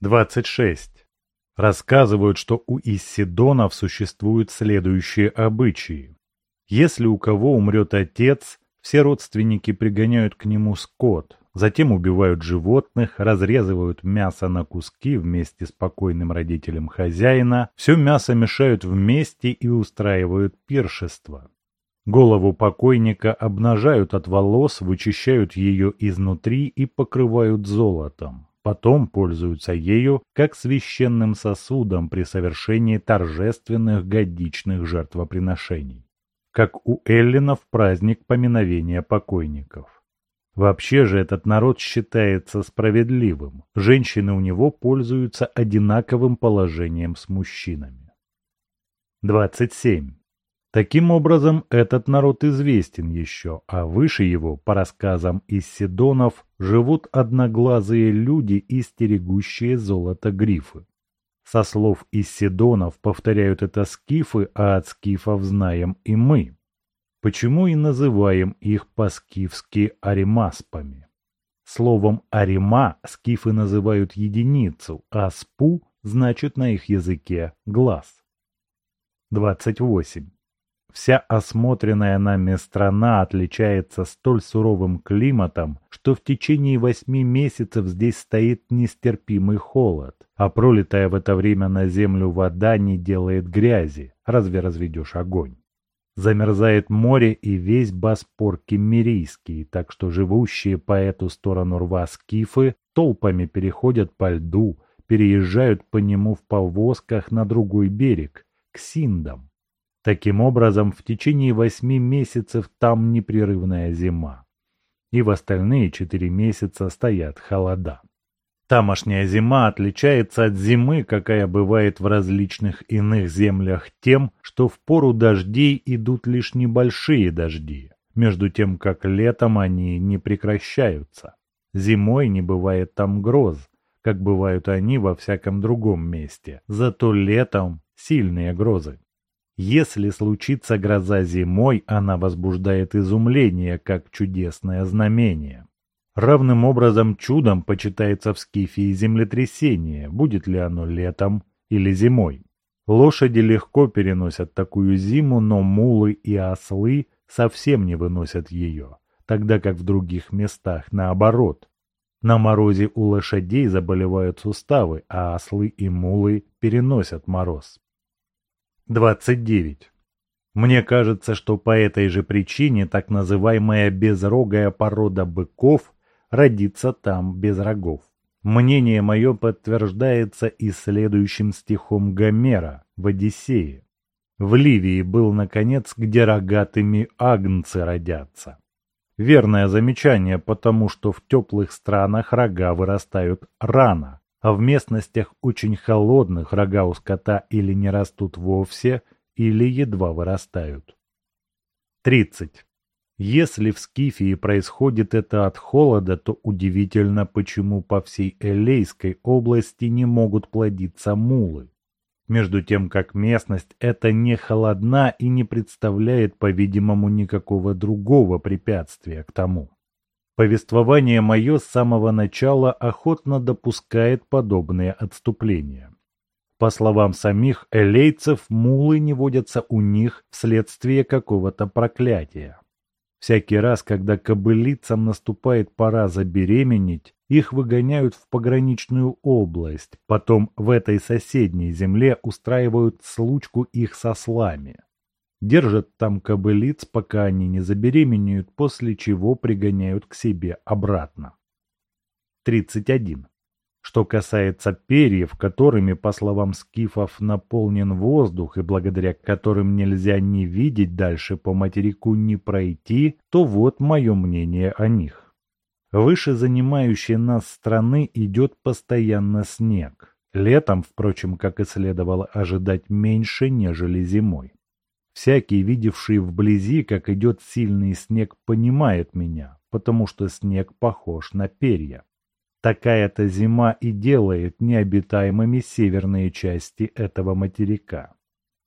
26. Рассказывают, что у иссидонов существуют следующие обычаи. Если у кого умрет отец, все родственники пригоняют к нему скот, затем убивают животных, разрезывают мясо на куски вместе с покойным родителем хозяина, все мясо мешают вместе и устраивают пиршество. Голову покойника обнажают от волос, вычищают ее изнутри и покрывают золотом. Потом пользуются ею как священным сосудом при совершении торжественных годичных жертвоприношений. Как у эллинов праздник поминовения покойников. Вообще же этот народ считается справедливым. Женщины у него пользуются одинаковым положением с мужчинами. 27. Таким образом, этот народ известен еще, а выше его, по рассказам из Сидонов, живут одноглазые люди и стерегущие золото грифы. Со слов из Сидонов повторяют это скифы, а от скифов знаем и мы. Почему и называем их по-скифски аримаспами? Словом «арима» скифы называют единицу, а «спу» значит на их языке «глаз». 28. Вся осмотренная нами страна отличается столь суровым климатом, что в течение восьми месяцев здесь стоит нестерпимый холод, а пролитая в это время на землю вода не делает грязи, разве разведешь огонь. Замерзает море и весь Боспор Киммерийский, так что живущие по эту сторону рва скифы толпами переходят по льду, переезжают по нему в повозках на другой берег, к Синдам. Таким образом, в течение восьми месяцев там непрерывная зима. И в остальные четыре месяца стоят холода. Тамошняя зима отличается от зимы, какая бывает в различных иных землях тем, что в пору дождей идут лишь небольшие дожди, между тем как летом они не прекращаются. Зимой не бывает там гроз, как бывают они во всяком другом месте, зато летом сильные грозы. Если случится гроза зимой, она возбуждает изумление, как чудесное знамение. Равным образом чудом почитается в Скифии землетрясение, будет ли оно летом или зимой. Лошади легко переносят такую зиму, но мулы и ослы совсем не выносят ее, тогда как в других местах наоборот. На морозе у лошадей заболевают суставы, а ослы и мулы переносят мороз. 29. Мне кажется, что по этой же причине так называемая безрогая порода быков родится там без рогов. Мнение мое подтверждается и следующим стихом Гомера в Одиссее. В Ливии был, наконец, где рогатыми агнцы родятся. Верное замечание, потому что в теплых странах рога вырастают рано, а в местностях очень холодных рога у скота или не растут вовсе, или едва вырастают. 30. Если в Скифии происходит это от холода, то удивительно, почему по всей Элейской области не могут плодиться мулы. Между тем, как местность эта не холодна и не представляет, по-видимому, никакого другого препятствия к тому. Повествование мое с самого начала охотно допускает подобные отступления. По словам самих элейцев, мулы не водятся у них вследствие какого-то проклятия. Всякий раз, когда кобылицам наступает пора забеременеть, их выгоняют в пограничную область, потом в этой соседней земле устраивают случку их со слами. Держат там кобылиц, пока они не забеременеют, после чего пригоняют к себе обратно. 31. Что касается перьев, которыми, по словам скифов, наполнен воздух и благодаря которым нельзя ни видеть дальше по материку, ни пройти, то вот мое мнение о них. Выше занимающей нас страны идет постоянно снег. Летом, впрочем, как и следовало ожидать, меньше, нежели зимой. Всякий, видевший вблизи, как идет сильный снег, понимает меня, потому что снег похож на перья. Такая-то зима и делает необитаемыми северные части этого материка.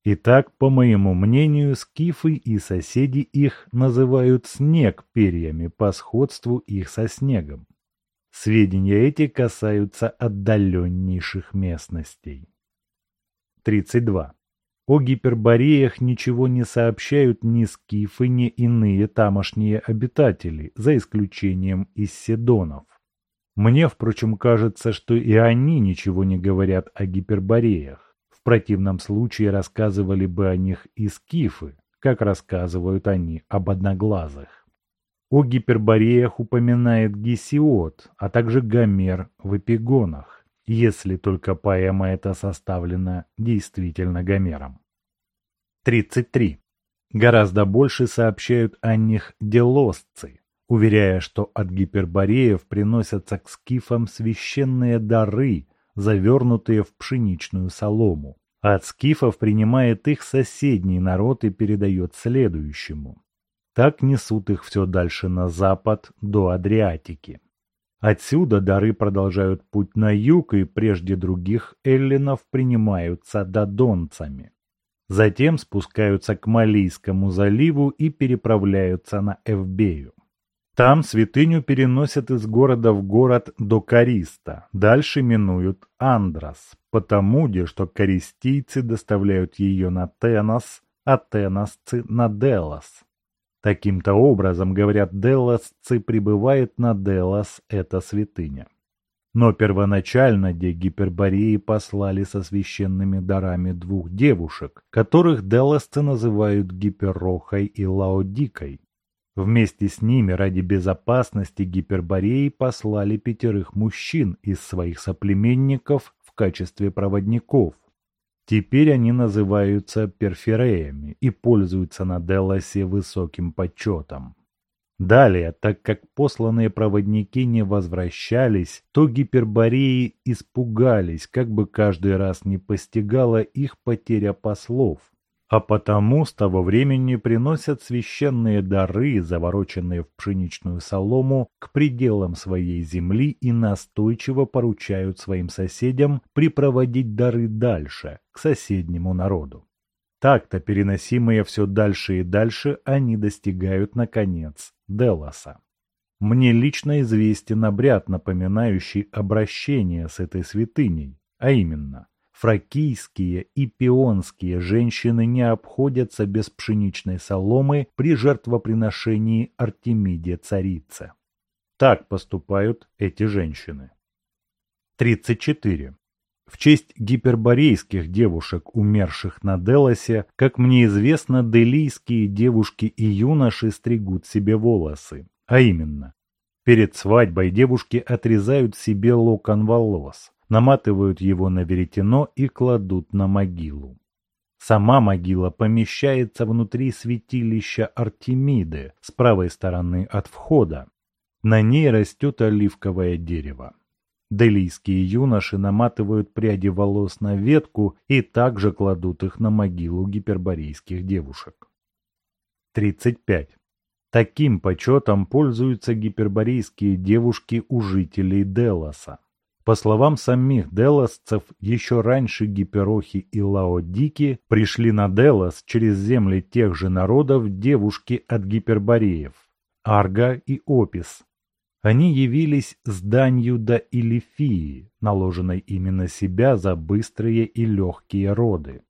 Итак, по моему мнению, скифы и соседи их называют снег перьями по сходству их со снегом. Сведения эти касаются отдаленнейших местностей. 32. О гипербореях ничего не сообщают ни скифы, ни иные тамошние обитатели, за исключением исседонов. Мне, впрочем, кажется, что и они ничего не говорят о гипербореях. В противном случае рассказывали бы о них и скифы, как рассказывают они об одноглазых. О гипербореях упоминает Гесиод, а также Гомер в эпигонах, если только поэма эта составлена действительно Гомером. 33. Гораздо больше сообщают о них делосцы, уверяя, что от гипербореев приносятся к скифам священные дары, завернутые в пшеничную солому. От скифов принимает их соседний народ и передает следующему. Так несут их все дальше на запад, до Адриатики. Отсюда дары продолжают путь на юг и прежде других эллинов принимаются додонцами. Затем спускаются к Малийскому заливу и переправляются на Эвбею. Там святыню переносят из города в город до Кариста, дальше минуют Андрос, потому де, что користийцы доставляют ее на Тенос, а теносцы на Делос. Таким-то образом, говорят, делосцы прибывает на Делос эта святыня. Но первоначально де Гипербореи послали со священными дарами двух девушек, которых делосцы называют Гиперрохой и Лаодикой. Вместе с ними ради безопасности Гипербореи послали пятерых мужчин из своих соплеменников в качестве проводников. Теперь они называются перфереями и пользуются на Делосе высоким почетом. Далее, так как посланные проводники не возвращались, то гипербореи испугались, как бы каждый раз не постигала их потеря послов, а потому с того времени приносят священные дары, завороченные в пшеничную солому, к пределам своей земли и настойчиво поручают своим соседям припроводить дары дальше, к соседнему народу. Так-то, переносимые все дальше и дальше, они достигают, наконец, Делоса. Мне лично известен обряд, напоминающий обращение с этой святыней, а именно – фракийские и пионские женщины не обходятся без пшеничной соломы при жертвоприношении Артемиде царице. Так поступают эти женщины. 34. В честь гиперборейских девушек, умерших на Делосе, как мне известно, делийские девушки и юноши стригут себе волосы, а именно, перед свадьбой девушки отрезают себе локон волос, наматывают его на веретено и кладут на могилу. Сама могила помещается внутри святилища Артемиды с правой стороны от входа. На ней растет оливковое дерево. Делийские юноши наматывают пряди волос на ветку и также кладут их на могилу гиперборейских девушек. 35. Таким почетом пользуются гиперборейские девушки у жителей Делоса. По словам самих делосцев, еще раньше Гиперохи и Лаодики пришли на Делос через земли тех же народов девушки от гипербореев – Арга и Опис. Они явились с данью до Илифии, наложенной именно себя за быстрые и легкие роды.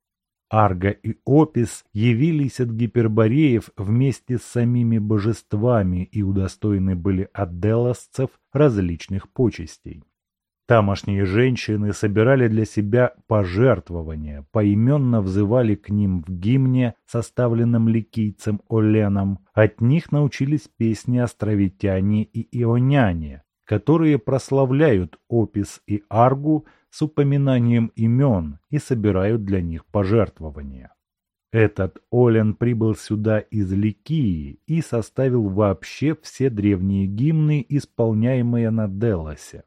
Арга и Опис явились от гипербореев вместе с самими божествами и удостоены были от делосцев различных почестей. Тамошние женщины собирали для себя пожертвования, поименно взывали к ним в гимне, составленном ликийцем Оленом. От них научились песни островитяне и ионяне, которые прославляют Опис и Аргу с упоминанием имен и собирают для них пожертвования. Этот Олен прибыл сюда из Ликии и составил вообще все древние гимны, исполняемые на Делосе.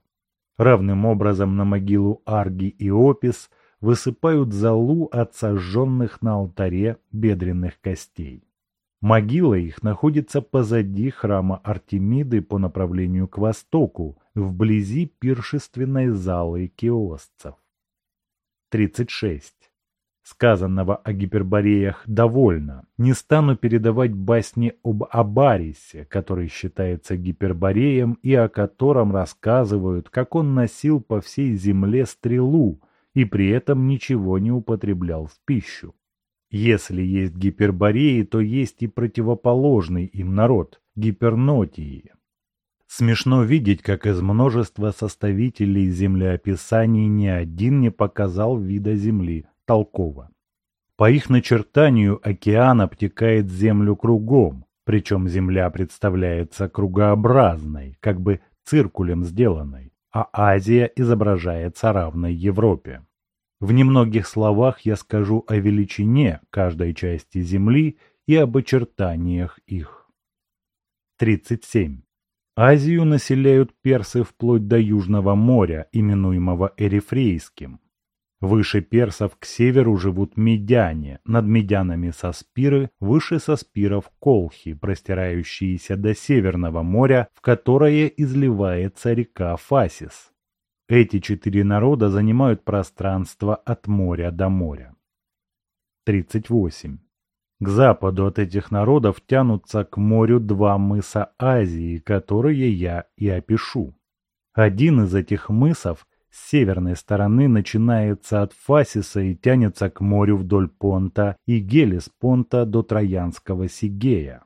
Равным образом на могилу Арги и Опис высыпают золу от сожженных на алтаре бедренных костей. Могила их находится позади храма Артемиды по направлению к востоку, вблизи пиршественной залы киосцев. 36. Сказанного о гипербореях довольно. Не стану передавать басни об Абарисе, который считается гипербореем и о котором рассказывают, как он носил по всей земле стрелу и при этом ничего не употреблял в пищу. Если есть гипербореи, то есть и противоположный им народ – гипернотии. Смешно видеть, как из множества составителей землеописаний ни один не показал вида Земли толково. По их начертанию океан обтекает Землю кругом, причем Земля представляется кругообразной, как бы циркулем сделанной, а Азия изображается равной Европе. В немногих словах я скажу о величине каждой части Земли и об очертаниях их. 37. Азию населяют персы вплоть до Южного моря, именуемого Эрифрейским. Выше персов к северу живут медяне, над медянами Саспиры, выше Саспиров Колхи, простирающиеся до Северного моря, в которое изливается река Фасис. Эти четыре народа занимают пространство от моря до моря. 38. К западу от этих народов тянутся к морю два мыса Азии, которые я и опишу. Один из этих мысов с северной стороны начинается от Фасиса и тянется к морю вдоль Понта и Гелеспонта до Троянского Сигея.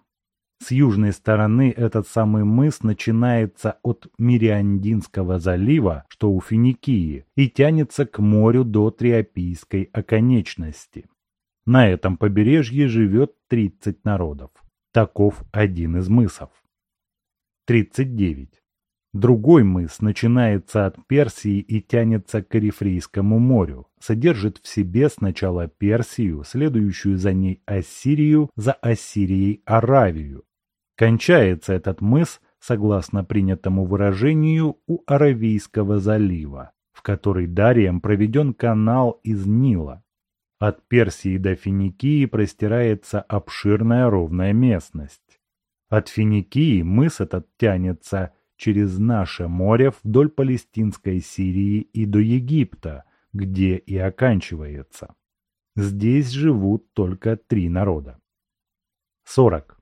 С южной стороны этот самый мыс начинается от Мириандинского залива, что у Финикии, и тянется к морю до Триопийской оконечности. На этом побережье живет 30 народов. Таков один из мысов. 39. Другой мыс начинается от Персии и тянется к Эрифрейскому морю, содержит в себе сначала Персию, следующую за ней Ассирию, за Ассирией Аравию, Кончается этот мыс, согласно принятому выражению, у Аравийского залива, в который Дарием проведен канал из Нила. От Персии до Финикии простирается обширная ровная местность. От Финикии мыс этот тянется через наше море вдоль Палестинской Сирии и до Египта, где и оканчивается. Здесь живут только три народа. 40.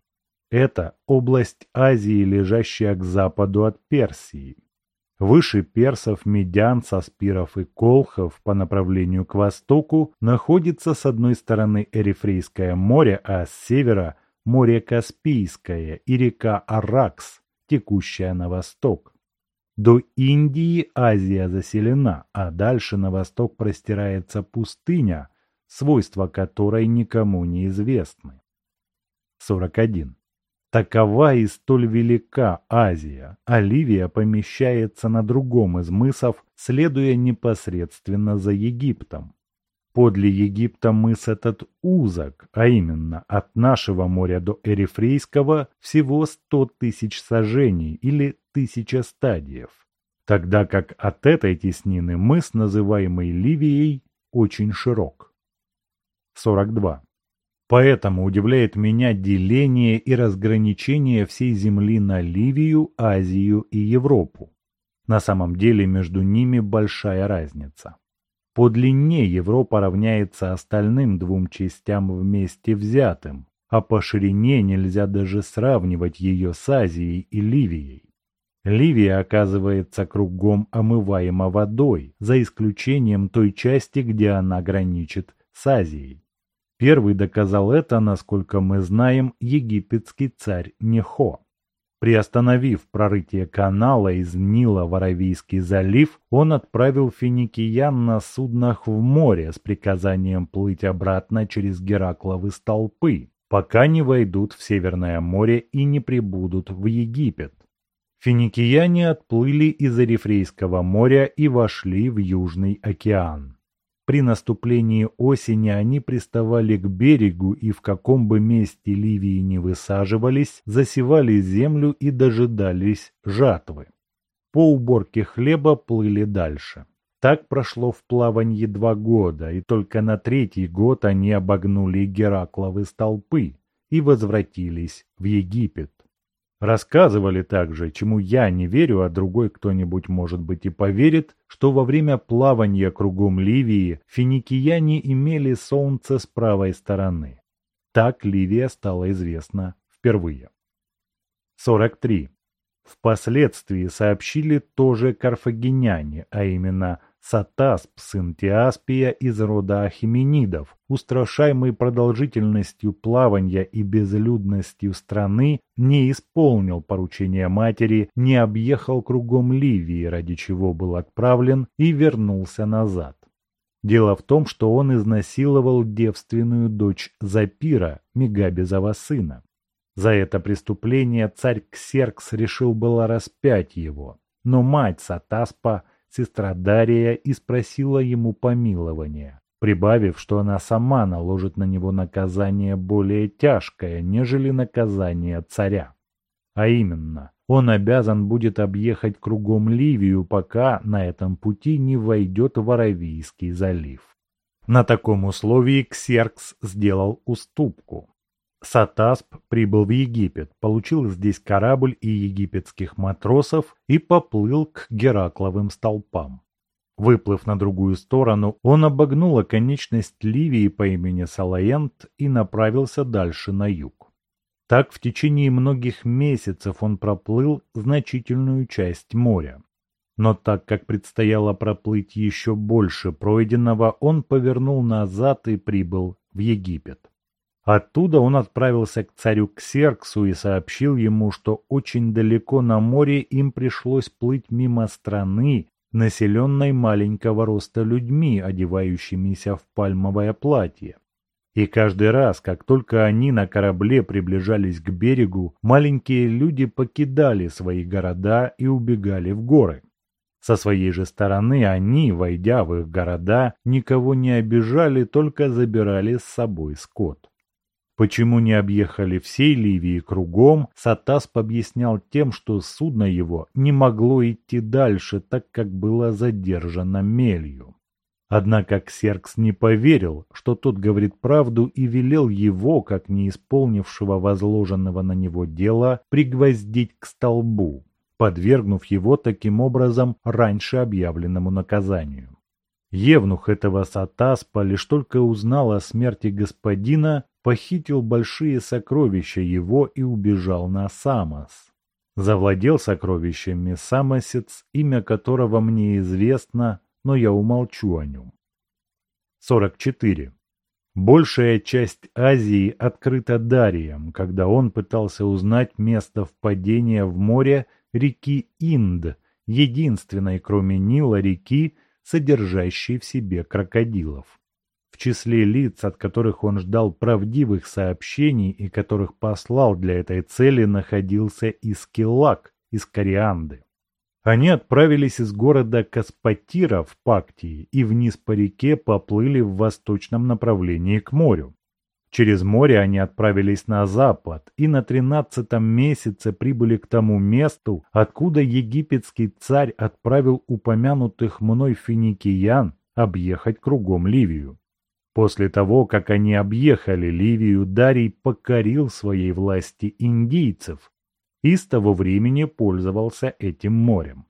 Это область Азии, лежащая к западу от Персии. Выше персов, медян, саспиров и колхов по направлению к востоку находится с одной стороны Эрифрейское море, а с севера – море Каспийское и река Аракс, текущая на восток. До Индии Азия заселена, а дальше на восток простирается пустыня, свойства которой никому не известны. 41. Такова и столь велика Азия, а Ливия помещается на другом из мысов, следуя непосредственно за Египтом. Подле Египта мыс этот узок, а именно от нашего моря до Эрифрейского всего сто тысяч сажений или тысяча стадиев, тогда как от этой теснины мыс, называемый Ливией, очень широк. 42. Поэтому удивляет меня деление и разграничение всей Земли на Ливию, Азию и Европу. На самом деле между ними большая разница. По длине Европа равняется остальным двум частям вместе взятым, а по ширине нельзя даже сравнивать ее с Азией и Ливией. Ливия оказывается кругом омываема водой, за исключением той части, где она граничит с Азией. Первый доказал это, насколько мы знаем, египетский царь Нехо. Приостановив прорытие канала из Нила в Аравийский залив, он отправил финикиян на суднах в море с приказанием плыть обратно через Геракловы столпы, пока не войдут в Северное море и не прибудут в Египет. Финикияне отплыли из Эрифрейского моря и вошли в Южный океан. При наступлении осени они приставали к берегу и в каком бы месте Ливии не высаживались, засевали землю и дожидались жатвы. По уборке хлеба плыли дальше. Так прошло в плавании два года, и только на третий год они обогнули Геракловы столпы и возвратились в Египет. Рассказывали также, чему я не верю, а другой кто-нибудь, может быть, и поверит, что во время плавания кругом Ливии финикияне имели солнце с правой стороны. Так Ливия стала известна впервые. 43. Впоследствии сообщили тоже карфагеняне, а именно Сатасп, сын Тиаспия из рода Ахименидов, устрашаемый продолжительностью плавания и безлюдностью страны, не исполнил поручения матери, не объехал кругом Ливии, ради чего был отправлен, и вернулся назад. Дело в том, что он изнасиловал девственную дочь Запира, Мегабезова сына. За это преступление царь Ксеркс решил было распять его, но мать Сатаспа – сестра Дария и спросила ему помилования, прибавив, что она сама наложит на него наказание более тяжкое, нежели наказание царя. А именно, он обязан будет объехать кругом Ливию, пока на этом пути не войдет в Аравийский залив. На таком условии Ксеркс сделал уступку. Сатасп прибыл в Египет, получил здесь корабль и египетских матросов и поплыл к Геракловым столпам. Выплыв на другую сторону, он обогнул оконечность Ливии по имени Салаент и направился дальше на юг. Так в течение многих месяцев он проплыл значительную часть моря. Но так как предстояло проплыть еще больше пройденного, он повернул назад и прибыл в Египет. Оттуда он отправился к царю Ксерксу и сообщил ему, что очень далеко на море им пришлось плыть мимо страны, населенной маленького роста людьми, одевающимися в пальмовое платье. И каждый раз, как только они на корабле приближались к берегу, маленькие люди покидали свои города и убегали в горы. Со своей же стороны они, войдя в их города, никого не обижали, только забирали с собой скот. Почему не объехали всей Ливии кругом, Сатасп объяснял тем, что судно его не могло идти дальше, так как было задержано мелью. Однако Ксеркс не поверил, что тот говорит правду и велел его, как не исполнившего возложенного на него дела, пригвоздить к столбу, подвергнув его таким образом раньше объявленному наказанию. Евнух этого Сатаспа лишь только узнал о смерти господина, похитил большие сокровища его и убежал на Самос. Завладел сокровищами Самосец, имя которого мне известно, но я умолчу о нем. 44. Большая часть Азии открыта Дарием, когда он пытался узнать место впадения в море реки Инд, единственной, кроме Нила, реки, содержащей в себе крокодилов числе лиц, от которых он ждал правдивых сообщений и которых послал для этой цели, находился Искилак из Корианды. Они отправились из города Каспатира в Пактии и вниз по реке поплыли в восточном направлении к морю. Через море они отправились на запад и на тринадцатом месяце прибыли к тому месту, откуда египетский царь отправил упомянутых мной финикиян объехать кругом Ливию. После того, как они объехали Ливию, Дарий покорил своей власти индийцев и с того времени пользовался этим морем.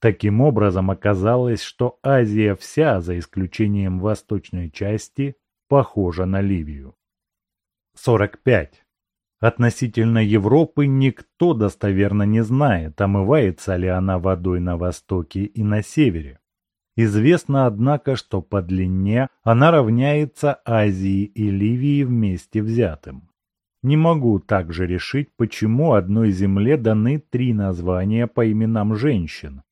Таким образом, оказалось, что Азия вся, за исключением восточной части, похожа на Ливию. 45. Относительно Европы никто достоверно не знает, омывается ли она водой на востоке и на севере. Известно, однако, что по длине она равняется Азии и Ливии вместе взятым. Не могу также решить, почему одной земле даны три названия по именам женщин,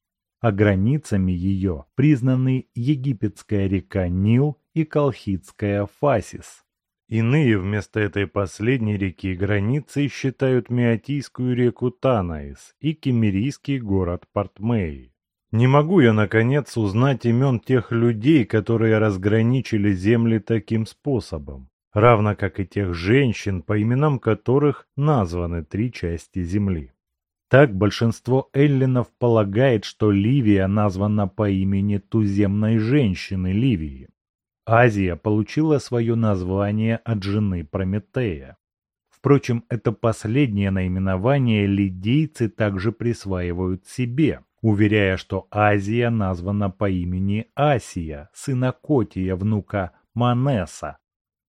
а границами ее признаны египетская река Нил и колхидская Фасис. Иные вместо этой последней реки границей считают Меотийскую реку Танаис и кемерийский город Портмей. Не могу я, наконец, узнать имен тех людей, которые разграничили земли таким способом, равно как и тех женщин, по именам которых названы три части земли. Так большинство эллинов полагает, что Ливия названа по имени туземной женщины Ливии. Азия получила свое название от жены Прометея. Впрочем, это последнее наименование лидийцы также присваивают себе, уверяя, что Азия названа по имени Асия, сына Котия, внука Манеса,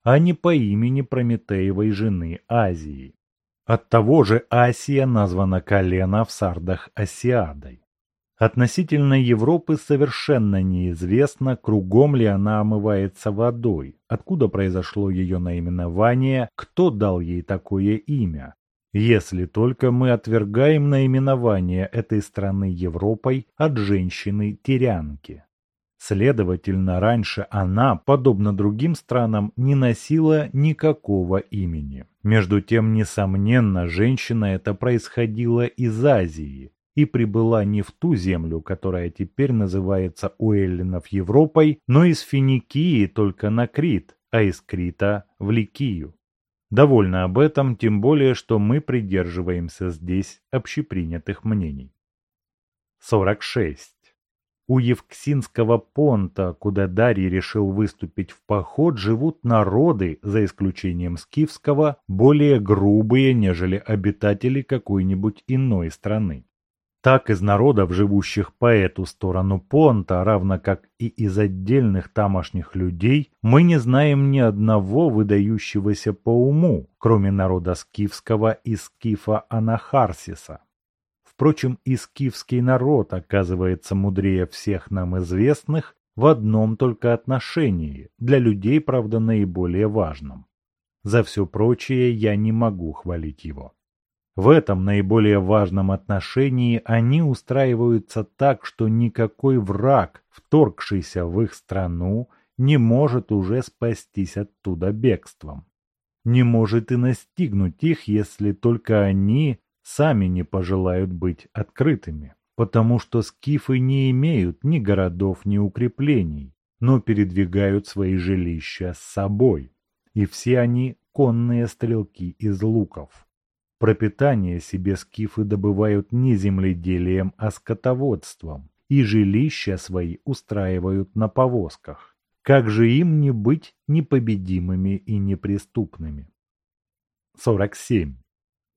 а не по имени Прометеевой жены Азии. От того же Асия названа колено в сардах Асиадой. Относительно Европы совершенно неизвестно, кругом ли она омывается водой, откуда произошло ее наименование, кто дал ей такое имя. Если только мы отвергаем наименование этой страны Европой от женщины-тирянки. Следовательно, раньше она, подобно другим странам, не носила никакого имени. Между тем, несомненно, женщина эта происходила из Азии и прибыла не в ту землю, которая теперь называется у эллинов Европой, но из Финикии только на Крит, а из Крита в Ликию. Довольно об этом, тем более, что мы придерживаемся здесь общепринятых мнений. 46. У Евксинского понта, куда Дарий решил выступить в поход, живут народы, за исключением скифского, более грубые, нежели обитатели какой-нибудь иной страны. Так из народов, живущих по эту сторону понта, равно как и из отдельных тамошних людей, мы не знаем ни одного выдающегося по уму, кроме народа скифского и скифа Анахарсиса. Впрочем, и скифский народ оказывается мудрее всех нам известных в одном только отношении, для людей, правда, наиболее важном. За все прочее я не могу хвалить его. В этом наиболее важном отношении они устраиваются так, что никакой враг, вторгшийся в их страну, не может уже спастись оттуда бегством. Не может и настигнуть их, если только они сами не пожелают быть открытыми, потому что скифы не имеют ни городов, ни укреплений, но передвигают свои жилища с собой, и все они конные стрелки из луков. Пропитание себе скифы добывают не земледелием, а скотоводством, и жилища свои устраивают на повозках. Как же им не быть непобедимыми и неприступными? 47.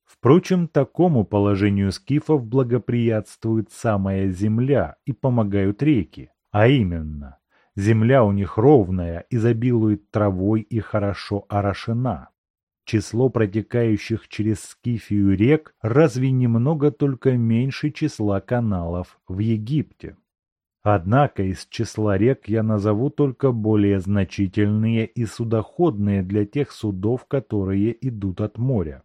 Впрочем, такому положению скифов благоприятствует самая земля и помогают реки, а именно, земля у них ровная, изобилует травой и хорошо орошена. Число протекающих через Скифию рек разве немного только меньше числа каналов в Египте. Однако из числа рек я назову только более значительные и судоходные для тех судов, которые идут от моря.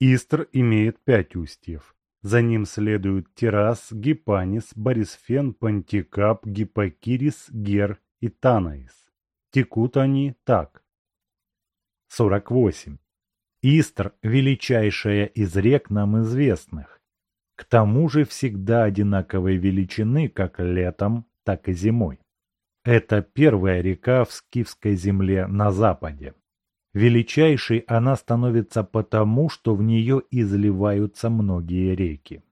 Истр имеет пять устьев. За ним следуют Террас, Гипанис, Борисфен, Пантикап, Гипокирис, Гер и Танаис. Текут они так. 48. Истр – величайшая из рек нам известных. К тому же всегда одинаковой величины как летом, так и зимой. Это первая река в Скифской земле на западе. Величайшей она становится потому, что в нее изливаются многие реки.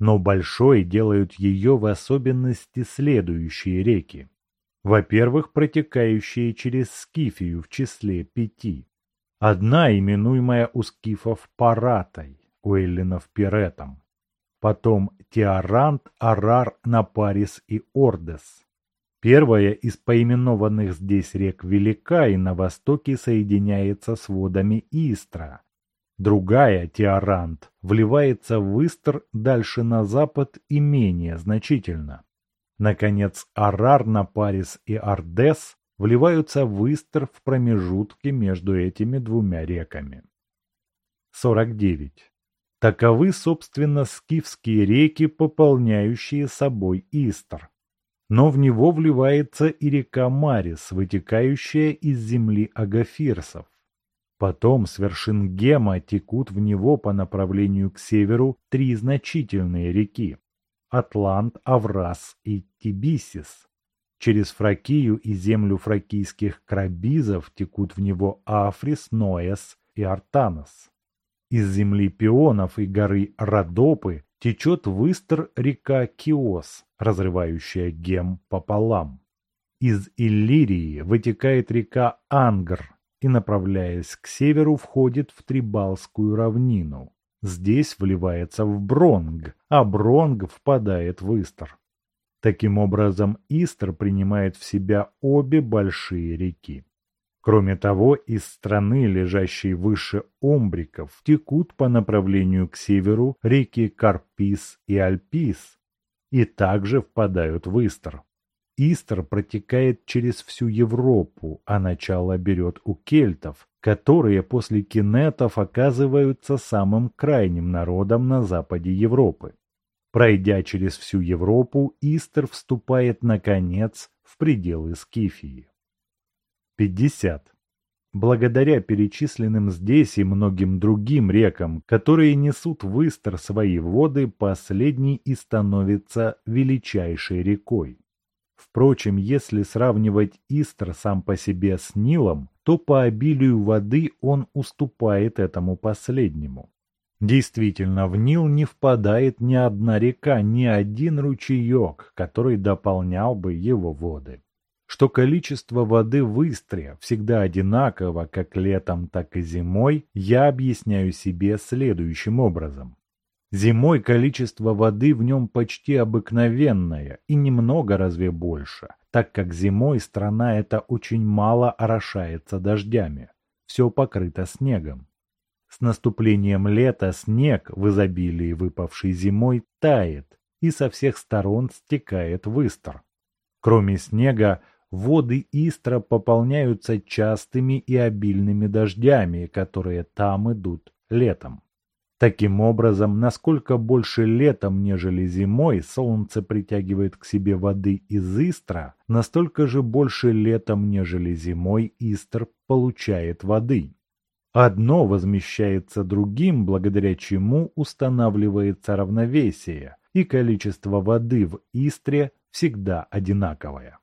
Но большой делают ее в особенности следующие реки. Во-первых, протекающие через Скифию в числе пяти. Одна, именуемая у скифов Паратой, у эллинов Пиретом. Потом Теорант, Арар, Напарис и Ордес. Первая из поименованных здесь рек велика и на востоке соединяется с водами Истра. Другая, Теорант, вливается в Истр дальше на запад и менее значительно. Наконец, Арар, Напарис и Ардес вливаются в Истр в промежутке между этими двумя реками. 49. Таковы, собственно, скифские реки, пополняющие собой Истр но в него вливается и река Марис, вытекающая из земли агафирсов. Потом с вершин Гема текут в него по направлению к северу три значительные реки – Атлант, Аврас и Тибисис. Через Фракию и землю фракийских крабизов текут в него Африс, Ноэс и Артанос. Из земли пионов и горы Родопы течет в Истр река Киос, разрывающая Гем пополам. Из Иллирии вытекает река Ангр, и, направляясь к северу, входит в Трибалскую равнину. Здесь вливается в Бронг, а Бронг впадает в Истр. Таким образом, Истр принимает в себя обе большие реки. Кроме того, из страны, лежащей выше Омбриков, текут по направлению к северу реки Карпис и Альпис, и также впадают в Истр. Истр протекает через всю Европу, а начало берет у кельтов, которые после кинетов оказываются самым крайним народом на западе Европы. Пройдя через всю Европу, Истер вступает, наконец, в пределы Скифии. 50. Благодаря перечисленным здесь и многим другим рекам, которые несут в Истер свои воды, последний и становится величайшей рекой. Впрочем, если сравнивать Истр сам по себе с Нилом, то по обилию воды он уступает этому последнему. Действительно, в Нил не впадает ни одна река, ни один ручеек, который дополнял бы его воды. Что количество воды в Истре всегда одинаково как летом, так и зимой, я объясняю себе следующим образом. Зимой количество воды в нем почти обыкновенное и немного разве больше, так как зимой страна эта очень мало орошается дождями. Все покрыто снегом. С наступлением лета снег, в изобилии выпавший зимой, тает и со всех сторон стекает в Истр. Кроме снега, воды Истра пополняются частыми и обильными дождями, которые там идут летом. Таким образом, насколько больше летом, нежели зимой, солнце притягивает к себе воды из Истра, настолько же больше летом, нежели зимой, Истр получает воды. Одно возмещается другим, благодаря чему устанавливается равновесие, и количество воды в Истре всегда одинаковое.